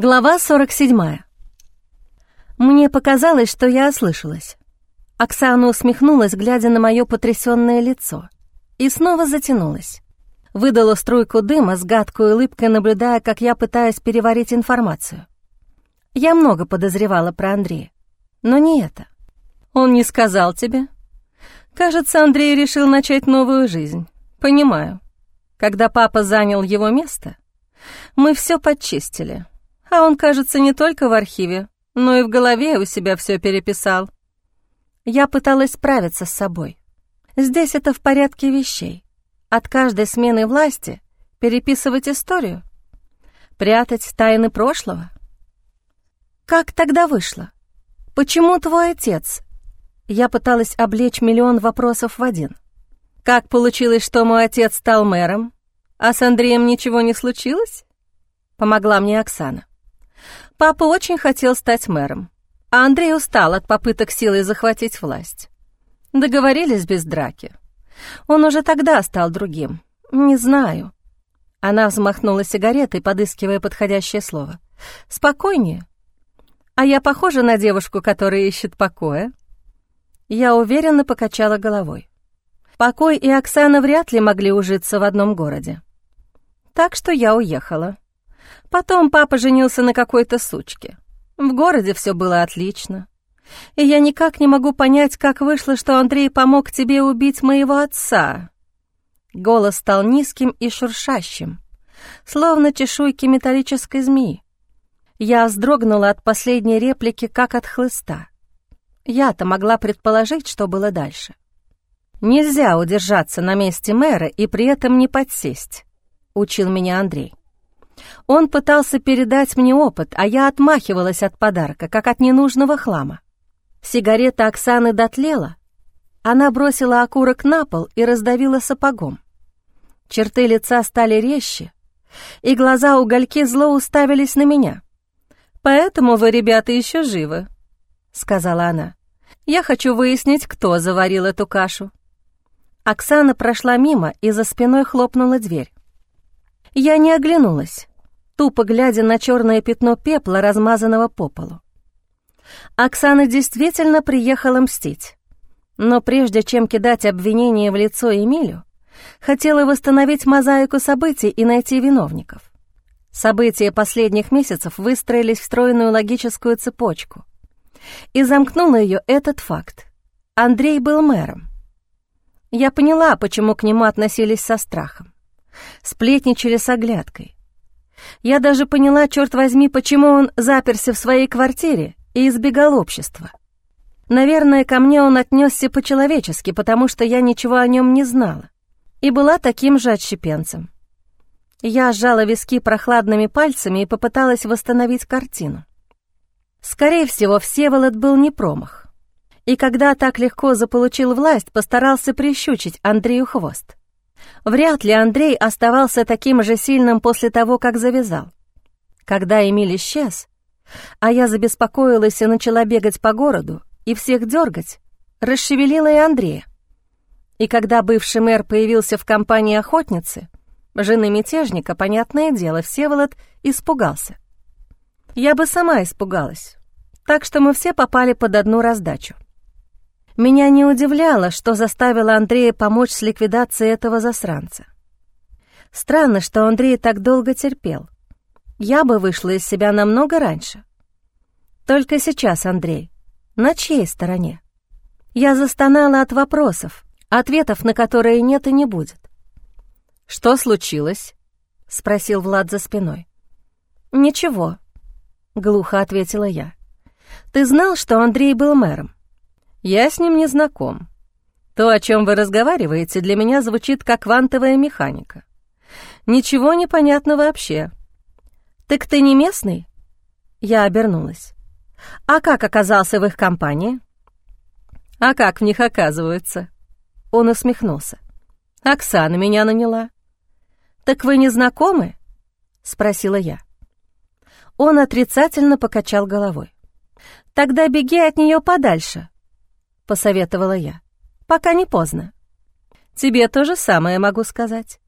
Глава 47. Мне показалось, что я ослышалась. Оксана усмехнулась, глядя на мое потрясённое лицо, и снова затянулась. Выдала струйку дыма с гадкой улыбкой, наблюдая, как я пытаюсь переварить информацию. Я много подозревала про Андрея, но не это. Он не сказал тебе? Кажется, Андрей решил начать новую жизнь. Понимаю. Когда папа занял его место, мы всё подчистили — а он, кажется, не только в архиве, но и в голове у себя все переписал. Я пыталась справиться с собой. Здесь это в порядке вещей. От каждой смены власти переписывать историю, прятать тайны прошлого. Как тогда вышло? Почему твой отец? Я пыталась облечь миллион вопросов в один. Как получилось, что мой отец стал мэром, а с Андреем ничего не случилось? Помогла мне Оксана. Папа очень хотел стать мэром, а Андрей устал от попыток силой захватить власть. Договорились без драки. Он уже тогда стал другим. Не знаю. Она взмахнула сигаретой, подыскивая подходящее слово. «Спокойнее. А я похожа на девушку, которая ищет покоя?» Я уверенно покачала головой. Покой и Оксана вряд ли могли ужиться в одном городе. Так что я уехала. Потом папа женился на какой-то сучке. В городе все было отлично. И я никак не могу понять, как вышло, что Андрей помог тебе убить моего отца. Голос стал низким и шуршащим, словно чешуйки металлической змеи. Я вздрогнула от последней реплики, как от хлыста. Я-то могла предположить, что было дальше. «Нельзя удержаться на месте мэра и при этом не подсесть», — учил меня Андрей. Он пытался передать мне опыт, а я отмахивалась от подарка, как от ненужного хлама. Сигарета Оксаны дотлела. Она бросила окурок на пол и раздавила сапогом. Черты лица стали резче, и глаза угольки зло уставились на меня. «Поэтому вы, ребята, еще живы», — сказала она. «Я хочу выяснить, кто заварил эту кашу». Оксана прошла мимо и за спиной хлопнула дверь. Я не оглянулась тупо глядя на черное пятно пепла, размазанного по полу. Оксана действительно приехала мстить. Но прежде чем кидать обвинение в лицо Эмилю, хотела восстановить мозаику событий и найти виновников. События последних месяцев выстроились в стройную логическую цепочку. И замкнула ее этот факт. Андрей был мэром. Я поняла, почему к нему относились со страхом. Сплетничали с оглядкой. Я даже поняла, черт возьми, почему он заперся в своей квартире и избегал общества. Наверное, ко мне он отнесся по-человечески, потому что я ничего о нем не знала и была таким же отщепенцем. Я сжала виски прохладными пальцами и попыталась восстановить картину. Скорее всего, Всеволод был не промах. И когда так легко заполучил власть, постарался прищучить Андрею хвост. Вряд ли Андрей оставался таким же сильным после того, как завязал. Когда Эмиль исчез, а я забеспокоилась и начала бегать по городу и всех дергать, расшевелила и Андрея. И когда бывший мэр появился в компании охотницы, жены мятежника, понятное дело, Всеволод испугался. Я бы сама испугалась, так что мы все попали под одну раздачу. Меня не удивляло, что заставило Андрея помочь с ликвидацией этого засранца. Странно, что Андрей так долго терпел. Я бы вышла из себя намного раньше. Только сейчас, Андрей, на чьей стороне? Я застонала от вопросов, ответов на которые нет и не будет. «Что случилось?» — спросил Влад за спиной. «Ничего», — глухо ответила я. «Ты знал, что Андрей был мэром?» Я с ним не знаком. То, о чем вы разговариваете, для меня звучит как квантовая механика. Ничего не понятно вообще. Так ты не местный? Я обернулась. А как оказался в их компании? А как в них оказывается? Он усмехнулся. Оксана меня наняла. Так вы не знакомы? Спросила я. Он отрицательно покачал головой. Тогда беги от нее подальше, посоветовала я. «Пока не поздно. Тебе то же самое могу сказать».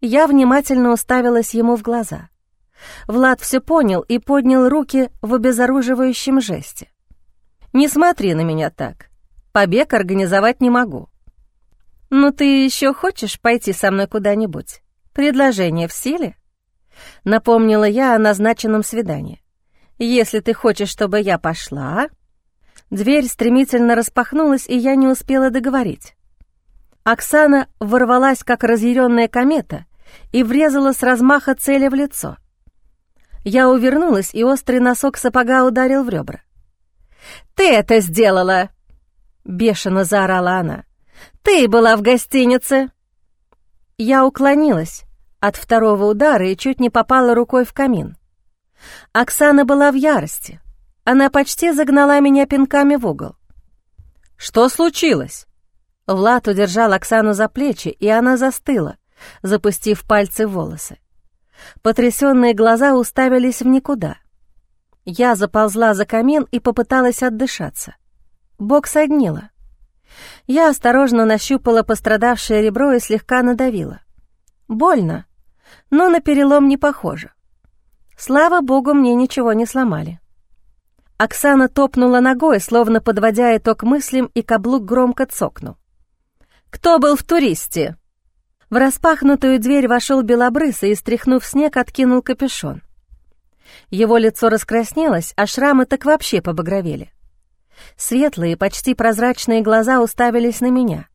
Я внимательно уставилась ему в глаза. Влад все понял и поднял руки в обезоруживающем жесте. «Не смотри на меня так. Побег организовать не могу». «Ну ты еще хочешь пойти со мной куда-нибудь? Предложение в силе?» Напомнила я о назначенном свидании. «Если ты хочешь, чтобы я пошла...» Дверь стремительно распахнулась, и я не успела договорить. Оксана ворвалась, как разъяренная комета, и врезала с размаха цели в лицо. Я увернулась, и острый носок сапога ударил в ребра. «Ты это сделала!» — бешено заорала она. «Ты была в гостинице!» Я уклонилась от второго удара и чуть не попала рукой в камин. Оксана была в ярости. Она почти загнала меня пинками в угол. «Что случилось?» Влад удержал Оксану за плечи, и она застыла, запустив пальцы в волосы. Потрясенные глаза уставились в никуда. Я заползла за камин и попыталась отдышаться. Бок соднила. Я осторожно нащупала пострадавшее ребро и слегка надавила. Больно, но на перелом не похоже. Слава богу, мне ничего не сломали. Оксана топнула ногой, словно подводя итог мыслям, и каблук громко цокнул. «Кто был в туристе?» В распахнутую дверь вошел белобрысый и, стряхнув снег, откинул капюшон. Его лицо раскраснелось, а шрамы так вообще побагровели. Светлые, почти прозрачные глаза уставились на меня.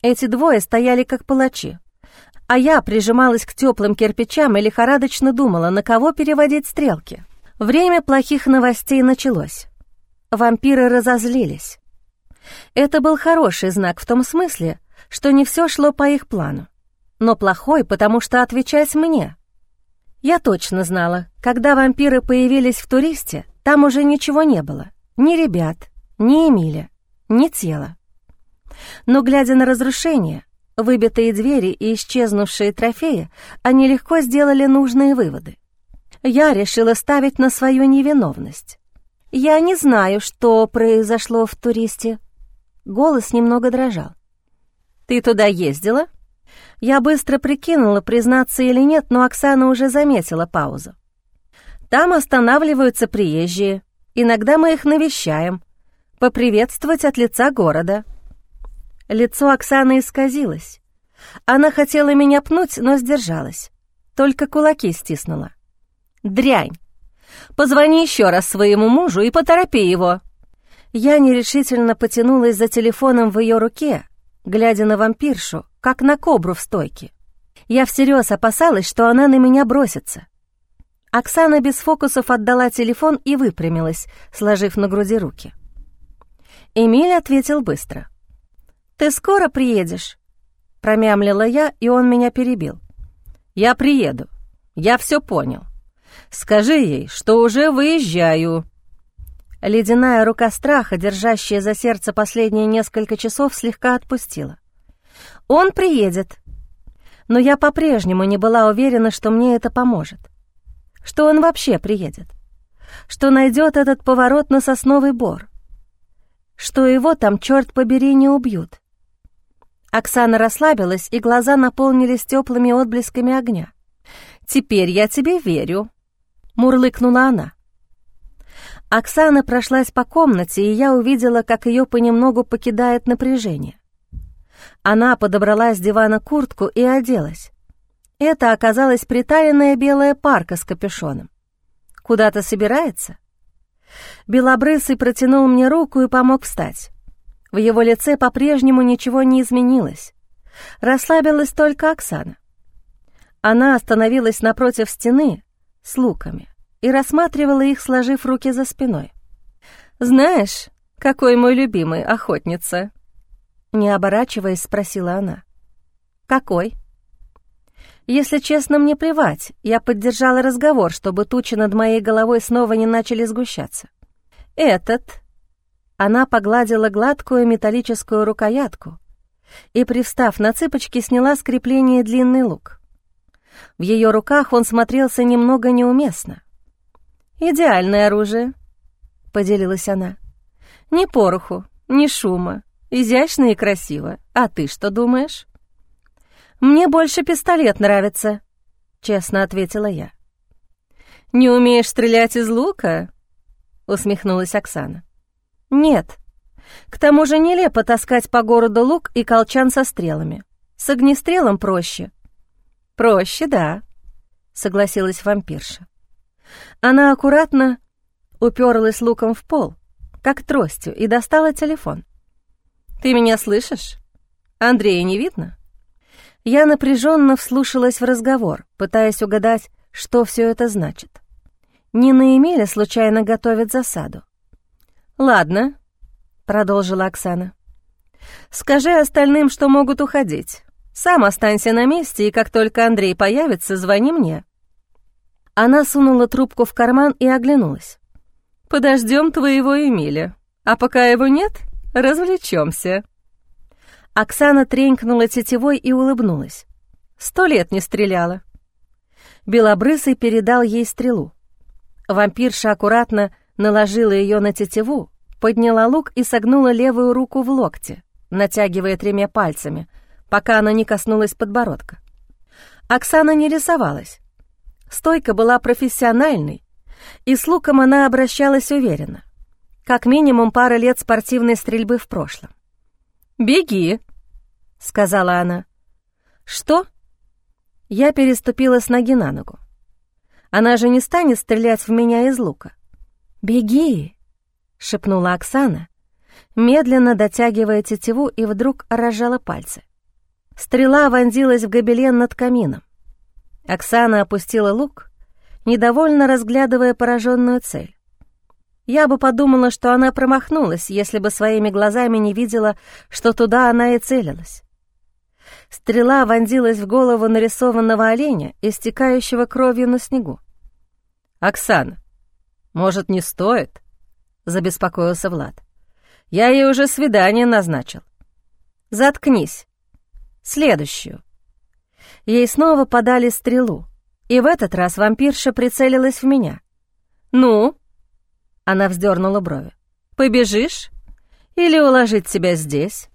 Эти двое стояли как палачи, а я прижималась к теплым кирпичам и лихорадочно думала, на кого переводить стрелки. Время плохих новостей началось. Вампиры разозлились. Это был хороший знак в том смысле, что не все шло по их плану, но плохой, потому что отвечать мне. Я точно знала, когда вампиры появились в туристе, там уже ничего не было. Ни ребят, ни Эмиля, ни тела. Но, глядя на разрушения, выбитые двери и исчезнувшие трофеи, они легко сделали нужные выводы. Я решила ставить на свою невиновность. Я не знаю, что произошло в туристе. Голос немного дрожал. «Ты туда ездила?» Я быстро прикинула, признаться или нет, но Оксана уже заметила паузу. «Там останавливаются приезжие. Иногда мы их навещаем. Поприветствовать от лица города». Лицо Оксаны исказилось. Она хотела меня пнуть, но сдержалась. Только кулаки стиснула. «Дрянь! Позвони еще раз своему мужу и поторопи его!» Я нерешительно потянулась за телефоном в ее руке, глядя на вампиршу, как на кобру в стойке. Я всерьез опасалась, что она на меня бросится. Оксана без фокусов отдала телефон и выпрямилась, сложив на груди руки. Эмиль ответил быстро. «Ты скоро приедешь?» Промямлила я, и он меня перебил. «Я приеду. Я все понял. Скажи ей, что уже выезжаю». Ледяная рука страха, держащая за сердце последние несколько часов, слегка отпустила. «Он приедет». Но я по-прежнему не была уверена, что мне это поможет. Что он вообще приедет. Что найдет этот поворот на сосновый бор. Что его там, черт побери, не убьют. Оксана расслабилась, и глаза наполнились теплыми отблесками огня. «Теперь я тебе верю», — мурлыкнула она. Оксана прошлась по комнате, и я увидела, как ее понемногу покидает напряжение. Она подобрала с дивана куртку и оделась. Это оказалась приталенная белая парка с капюшоном. «Куда-то собирается?» Белобрысый протянул мне руку и помог встать. В его лице по-прежнему ничего не изменилось. Расслабилась только Оксана. Она остановилась напротив стены с луками и рассматривала их, сложив руки за спиной. «Знаешь, какой мой любимый охотница?» Не оборачиваясь, спросила она. «Какой?» Если честно, мне плевать. Я поддержала разговор, чтобы тучи над моей головой снова не начали сгущаться. «Этот...» Она погладила гладкую металлическую рукоятку и, привстав на цыпочки, сняла с крепления длинный лук. В ее руках он смотрелся немного неуместно. «Идеальное оружие», — поделилась она. «Ни пороху, ни шума, изящно и красиво. А ты что думаешь?» «Мне больше пистолет нравится», — честно ответила я. «Не умеешь стрелять из лука?» — усмехнулась Оксана. «Нет. К тому же нелепо таскать по городу лук и колчан со стрелами. С огнестрелом проще». «Проще, да», — согласилась вампирша. Она аккуратно уперлась луком в пол, как тростью, и достала телефон. «Ты меня слышишь? Андрея не видно?» Я напряженно вслушалась в разговор, пытаясь угадать, что все это значит. Не на Эмиля случайно готовят засаду. «Ладно», — продолжила Оксана. «Скажи остальным, что могут уходить. Сам останься на месте, и как только Андрей появится, звони мне». Она сунула трубку в карман и оглянулась. «Подождем твоего Эмиля, а пока его нет, развлечемся». Оксана тренькнула тетивой и улыбнулась. Сто лет не стреляла. Белобрысый передал ей стрелу. Вампирша аккуратно наложила ее на тетиву, подняла лук и согнула левую руку в локте, натягивая тремя пальцами, пока она не коснулась подбородка. Оксана не рисовалась. Стойка была профессиональной, и с луком она обращалась уверенно. Как минимум пара лет спортивной стрельбы в прошлом. «Беги», — сказала она. «Что?» Я переступила с ноги на ногу. Она же не станет стрелять в меня из лука. «Беги!» — шепнула Оксана, медленно дотягивая тетиву и вдруг разжала пальцы. Стрела вонзилась в гобелен над камином. Оксана опустила лук, недовольно разглядывая пораженную цель. Я бы подумала, что она промахнулась, если бы своими глазами не видела, что туда она и целилась. Стрела вонзилась в голову нарисованного оленя, истекающего кровью на снегу. «Оксана, может, не стоит?» — забеспокоился Влад. «Я ей уже свидание назначил». «Заткнись. Следующую». Ей снова подали стрелу, и в этот раз вампирша прицелилась в меня. «Ну?» Она вздернула брови. «Побежишь? Или уложить тебя здесь?»